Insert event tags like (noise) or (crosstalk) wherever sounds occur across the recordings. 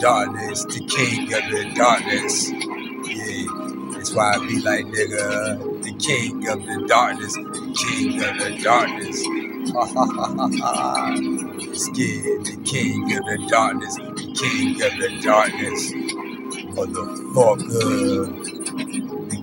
darkness. The king of the darkness. Yeah. That's why I be like, nigga. The king of the darkness. The king of the darkness. (laughs) Scared. The king of the darkness. The king of the darkness. Motherfucker.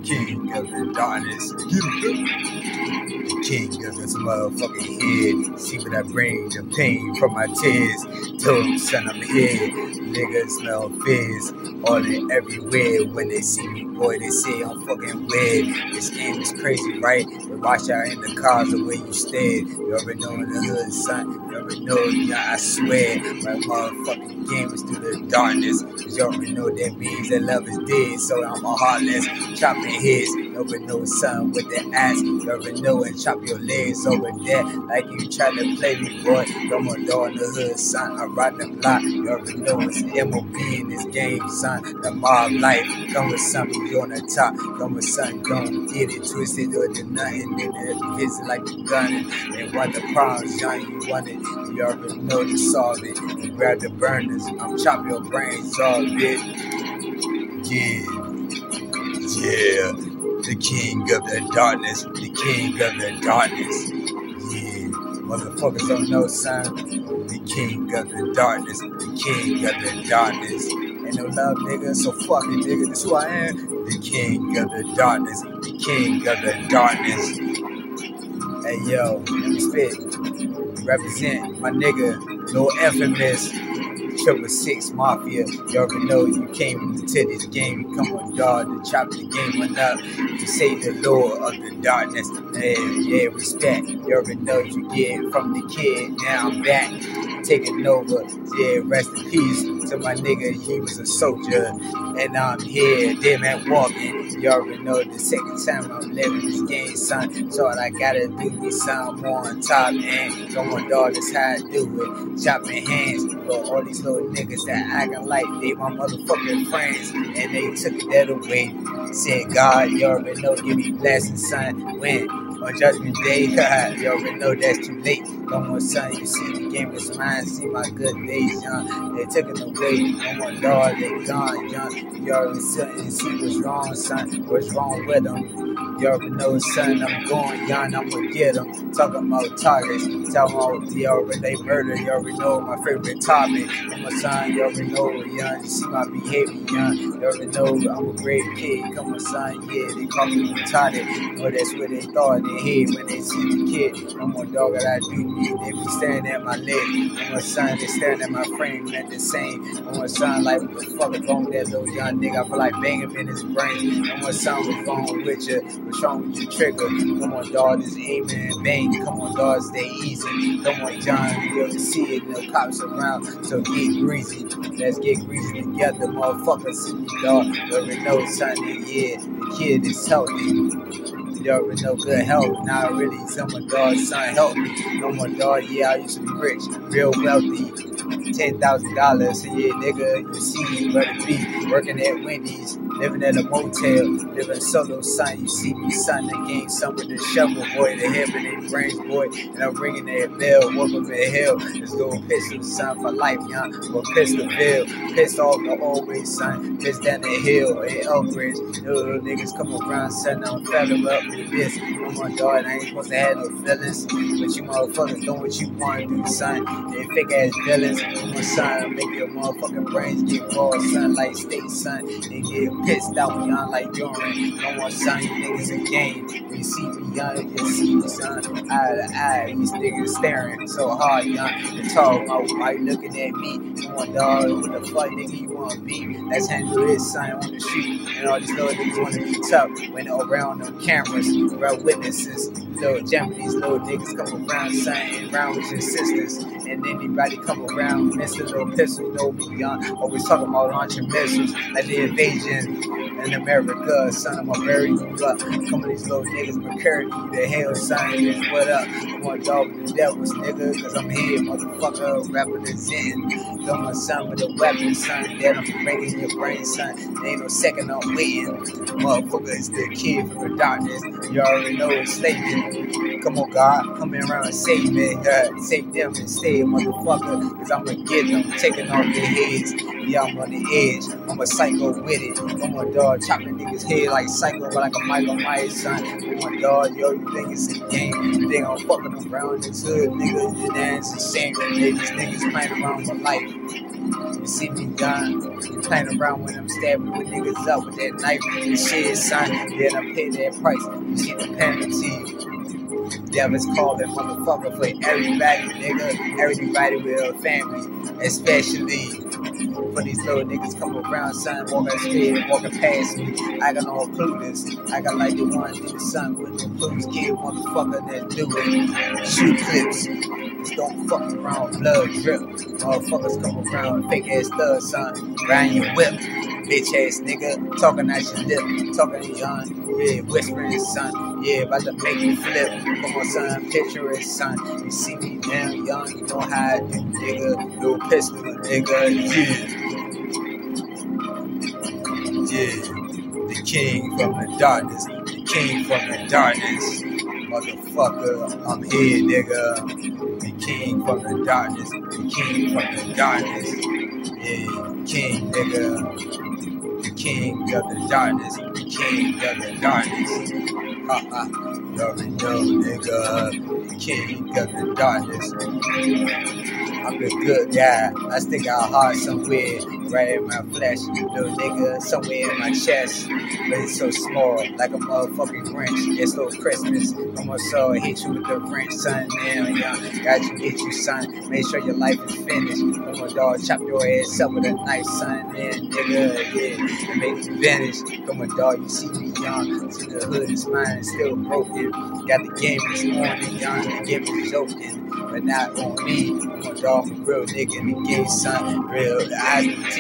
King of the darkness. The king of this motherfucking head. See what I bring, the pain from my tears. Told son, I'm here. Niggas smell fizz. All in everywhere. When they see me, boy, they say I'm fucking weird. This game is crazy, right? But watch out in the cars the way you stare. You already know in the hood, son. You already know, yeah, I swear. My motherfucking game is through the darkness. Cause you already know that means that love is dead. So I'm a heartless, chopping heads. Already know, son, with the ass. Already know and chop your legs over there. Like you try to play me, boy. Come on, dog in the hood, son. I ride the block. Already know it's MOB in this game, son. The mob life. Come with something, you on the top. Come with something, don't get it twisted or do nothing. Then it visit like you gun. And what the problems, young, you want it. You already know to solve it. You grab the burners. I'm chop your brains off, bitch. Yeah. Yeah. The king of the darkness. The king of the darkness. Yeah. Motherfuckers don't know, son. The king of the darkness. The king of the darkness. Ain't no love, nigga. So fuck it, nigga. That's who I am. The king of the darkness. The king of the darkness. Hey yo, spit. Represent my nigga, no infamous. Triple Six Mafia. You already know you came into this game. Come on, dog, to chop the game on up. You say the lord of the darkness. Yeah, yeah, respect. You already know you get from the kid. Now I'm back, taking over. Yeah, rest in peace to my nigga. He was a soldier, and I'm here. Damn, man, walking. You already know the second time I'm living this game, son. So all I gotta do is sound more on top, and come on, dog, that's how I do it. Chopping hands for all these little niggas that acting like they my motherfucking friends, and they took that away. Said, God, you already know, give me blessings, son. When on Judgment Day, (laughs) you already know that's too late. Come on, son, you see the game is mine. See my good days, young. They took it away. Come on, dog, they gone, young. You already see what's wrong, son. What's wrong with them? Already know, son, I'm going, young. I'm gonna get them. Talking about targets. Talking about, you already they murder. You already know my favorite topic. Come on, son, you already know, young. You see my behavior, young. You already know I'm a great kid. Come on, son, yeah, they call me retarded. But that's what they thought their head when they see the kid. I'm a dog that I do me. They be staring at my leg. I'm a son, they staring at my frame. Not the same. I'm a son, like, what the fuck is wrong with that little young nigga? I feel like banging in his brain. I'm a son, what's wrong with you? Wrong with your trigger? Come on, dog, just aiming and bang. Come on, dog, stay easy. Come on, John, you able to see it. No cops around, so get greasy. Let's get greasy together, motherfucker. See me, dog. You already know, son, yeah, the kid is healthy. You already know good health. Not really. Someone dog, son, help me. No more dog. Yeah, I used to be rich, real wealthy. Ten thousand dollars. Yeah, nigga, you see me, but it be working at Wendy's, living at a motel, living solo, son. You see me, son, the game, son with the shovel, boy, the with their brains, boy, and I'm ringing that bell. Welcome to hell. Let's go pistol, son, for life, young. For Pistolville, pissed off the always, son. Pissed down the hill at Elbridge. Little niggas come around, son. I'm fed up with this. Oh my god, I ain't supposed to have no feelings, but you motherfuckers doing what you want to do, son. They fake ass villains. My son, make your motherfucking brains get raw, son, like state, son. And get pissed out beyond like urine. No more son, you niggas a game. When you see me you see me, son. Eye to eye, these niggas staring so hard. And talk why you looking at me. Come on, dog, what the fuck, nigga, you want to be? Let's handle this, son, on the street. And all these little niggas want to be tough when around them cameras, around witnesses. Little Japanese little niggas come around saying around with your sisters. And anybody come around, miss a little pistol, you know me, young. Always talking about launching missiles, like the invasion in America. Son, I'ma bury. Come with these little niggas, McCurdy, the hell, bitch, what up? I'm on dog with the devils, nigga, cause I'm here, motherfucker, Rapping, representing. Got my son with a weapon, son, that I'm breaking your brain, son. There ain't no second I'm waiting. Motherfucker, it's the kid from the darkness. You already know it's slating. Come on, God, come around and save me. (laughs) Save them and stay, motherfucker, cause I'm gonna get them, taking off their heads. Yeah, I'm on the edge. I'm a psycho with it. I'm a dog chopping niggas' head like psycho, like a Michael Myers, son. I'm a dog, yo, you think it's a game. You think I'm fucking around this hood, nigga. Your dad's insane. Yeah, these niggas playing around with life. You see me done, playing around when I'm stabbing with niggas up with that knife and shit, son. Then I pay that price. You see the penalty. Devil's calling motherfucker for everybody, nigga. Everybody with a family, especially these little niggas come around, son, walking straight, walking past me. I got no clueless. I got like the one nigga, son, with no clues, kid, motherfucker that do it. Shoot clips. Just don't fuck around, blood drip. Motherfuckers come around, fake ass thugs, son. Riding your whip. Bitch ass nigga, talking at your lip, talking to young, yeah, whispering, son, yeah, about to make you flip. Come on, son, picture it, son. You see me now, young, you know how I do, nigga. Little pistol, nigga, yeah. Yeah, the king from the darkness, the king from the darkness. Motherfucker, I'm here, nigga. The king from the darkness, the king from the darkness. Yeah, king, nigga. The king of the darkness, the king of the darkness. Ha ha. You already know, nigga. The king of the darkness. I'm the good guy. I stick out hard somewhere, right in my flesh. Little nigga, somewhere in my chest. But it's so small, like a motherfucking Grinch. It's little Christmas. I'm gonna hit you with the wrench, son. Damn, young. Got you, get you, son. Make sure your life is finished. Come on, dog. Chop your ass up with a knife, son. Man, nigga, yeah. Make you vanish. Come on, dog. You see me, young. See the hood is mine, still broken. Got the game this morning, young. The game is joking but not on me. I'm a dog, real nigga the game, son. Real, the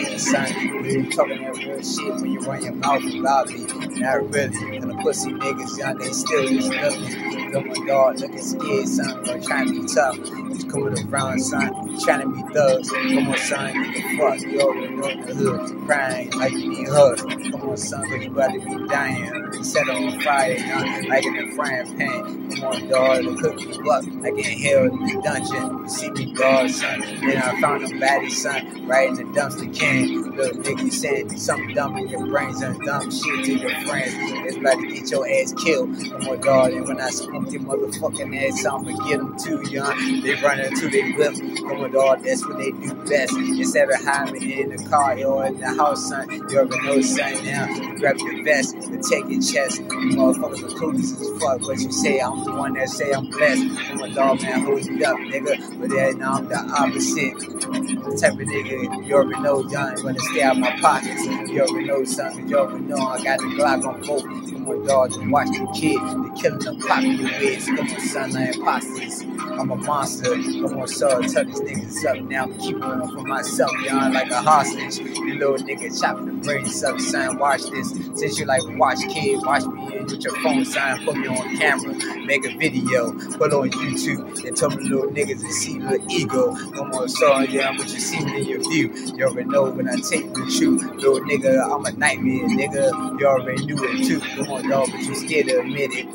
team, son. Really talking that real shit when you run your mouth about me. Not really. And the pussy niggas, young, they still just looking. On, dog, looking scared, son. But trying to be tough. Just coming around, son. Trying to be thugs. Come on, son. The fuck, you already know the hood. Crying like you need hugs. Come on, son, cause you about to be dying. Set on fire, young, like in a frying pan. Come on, dog, to cook you up like in hell in the dungeon. You see me, dog, son. Then I found a baddie, son, right in the dumpster can. Little nigga saying something dumb in your brains and dumb shit to your friends. It's about to get your ass killed. Oh Come on, dog, and when I smoke your motherfucking ass, I'ma get them too, young. They run into they whip. Come on, dog, that's what they do best. Instead of hiding in the car or in the house, son, you already know, son, now. Grab your vest and take your chest. You motherfuckers are clueless as fuck, but you say I'm the one that say I'm blessed. Oh Come on, dog, man, hold it up, nigga. But then now I'm the opposite. The type of nigga you already know, young, gonna stay out my pockets. You already know, cause you already know I got the Glock on both. Come on, dog, just watch the kid. They killing them popping your wigs. Come on, son, I imposters. I'm a monster. Come on, son, tell these niggas up now. Keeping them for myself, young, like a hostage. You little nigga chopping the brains up, son. Watch this. Since you like watch kid, watch me with your phone, son. Put me on camera, make a video, put on YouTube, and tell me little niggas to see the ego. Come on, son, yeah, but you see me in your view. You already know when I take the truth. Little nigga, I'm a nightmare, nigga. You already knew it too. Come on, dog, but you scared to admit it.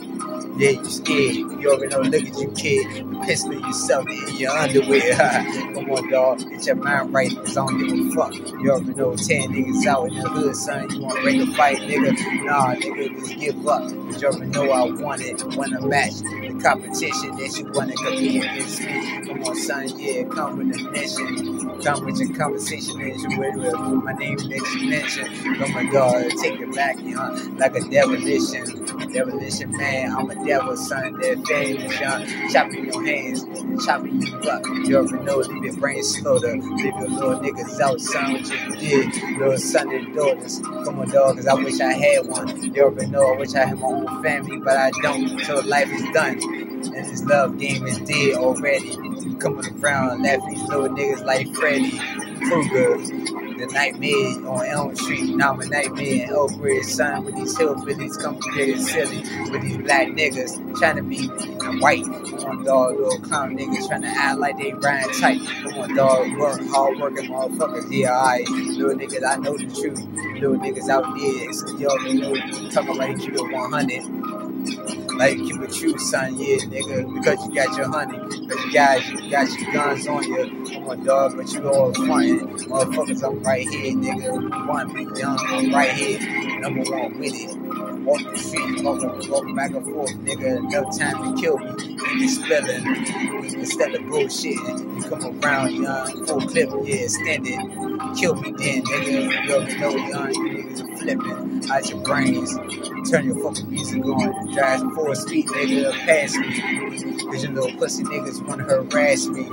Yeah, you scared. You already know, look at you, kid. You pissing yourself in your underwear. (laughs) Come on, dog. Get your mind right, cause I don't give a fuck. You already know 10 niggas out in the hood, son. You wanna break a fight, nigga? Nah, nigga, just give up. Cause you already know I want it. Want a match the competition that you wanna compete against me. Come on, son, yeah, come with the mission. Come with your conversation that you with, with my name that you mentioned. Oh come on, dog, take it back, you know, like a demolition. Demolition man, I'm a devil, son, that famous, young. Chopping your hands chopping you up. You already know, leave your brain slaughter. Leave your little niggas out, son, what you did. Little son and daughters. Come on, dog, cause I wish I had one. You already know, I wish I had my own family, but I don't. So life is done. And this love game is dead already. Coming around laughing little niggas like Freddy. Kruger, the nightmare on Elm Street. Now I'm a nightmare in Elk Ridge, son. With these hillbillies getting silly. With these black niggas trying to be white. Come on, dog, little clown niggas trying to act like they riding tight. Come on, dog, work, hard working motherfuckers. Yeah, alright. Little niggas, I know the truth. Little niggas out there, y'all know, talking about it 100. Like it true, son, yeah, nigga. Because you got your honey, because you got you got your guns on you. I'm a dog, but you all frontin'. Motherfuckers, I'm right here, nigga. One be young, I'm right here. Number one with it. Walk the street, walk, walk back and forth, nigga. No time to kill me. Nigga spelling instead of bullshit. You come around, young, full clip, yeah, extended. Kill me then, nigga. You already know, young, niggas are flipping out your brains. Turn your fucking music on. Drive four speed, nigga, past me. Cause you little pussy niggas wanna harass me.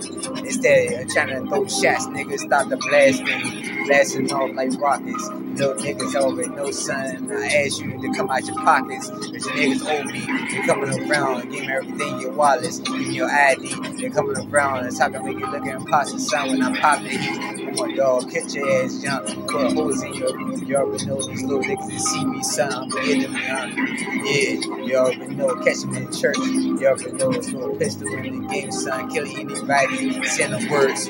Instead of trying to throw shots, niggas stop the blasting. Blasting off like rockets. Little niggas over, no son. I ask you to come out your pockets. Cause your niggas owe me. They're coming around, give me everything your wallets, me your ID. They're coming around, that's how I make you look impossible, son. When I'm popping the heat, come on, dog, catch your ass jump. Put holes in your you already know these little niggas that see me. I'm getting them, young. Yeah, you already know. Catch them in church. You already know it's little pistol in the game, son. Kill anybody, send them words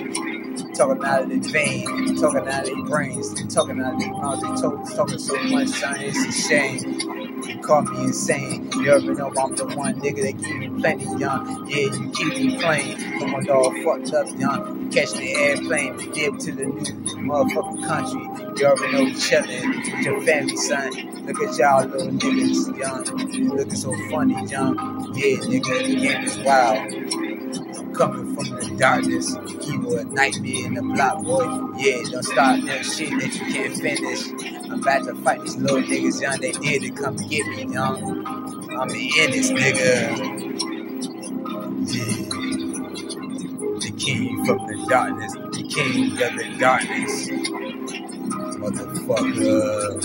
talking out of their vein, talking out of their brains, talking out of their mouths. They talk, talking so much, son, it's a shame. You call me insane. You ever know I'm the one nigga that keep me plenty, young. Yeah, you keep me playing. Come on, dog, fucked up, young. Catch the airplane, dip to the new motherfucking country. You already know chillin' with your family, son. Look at y'all little niggas, young. You looking so funny, young. Yeah, nigga, the game is wild coming from the darkness. Evil, a nightmare in the block, boy. Yeah, don't start that shit that you can't finish. I'm about to fight these little niggas, young. They did to come get me, young. I'm in this nigga. Yeah. The king from the darkness, the king of the darkness. Motherfucker.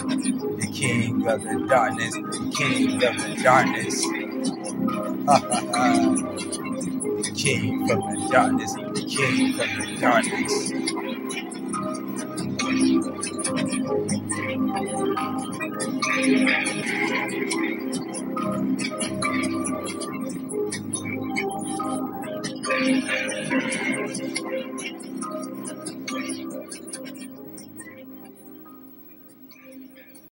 The king of the darkness, the king of the darkness. (laughs) Came from the darkness, came from the darkness.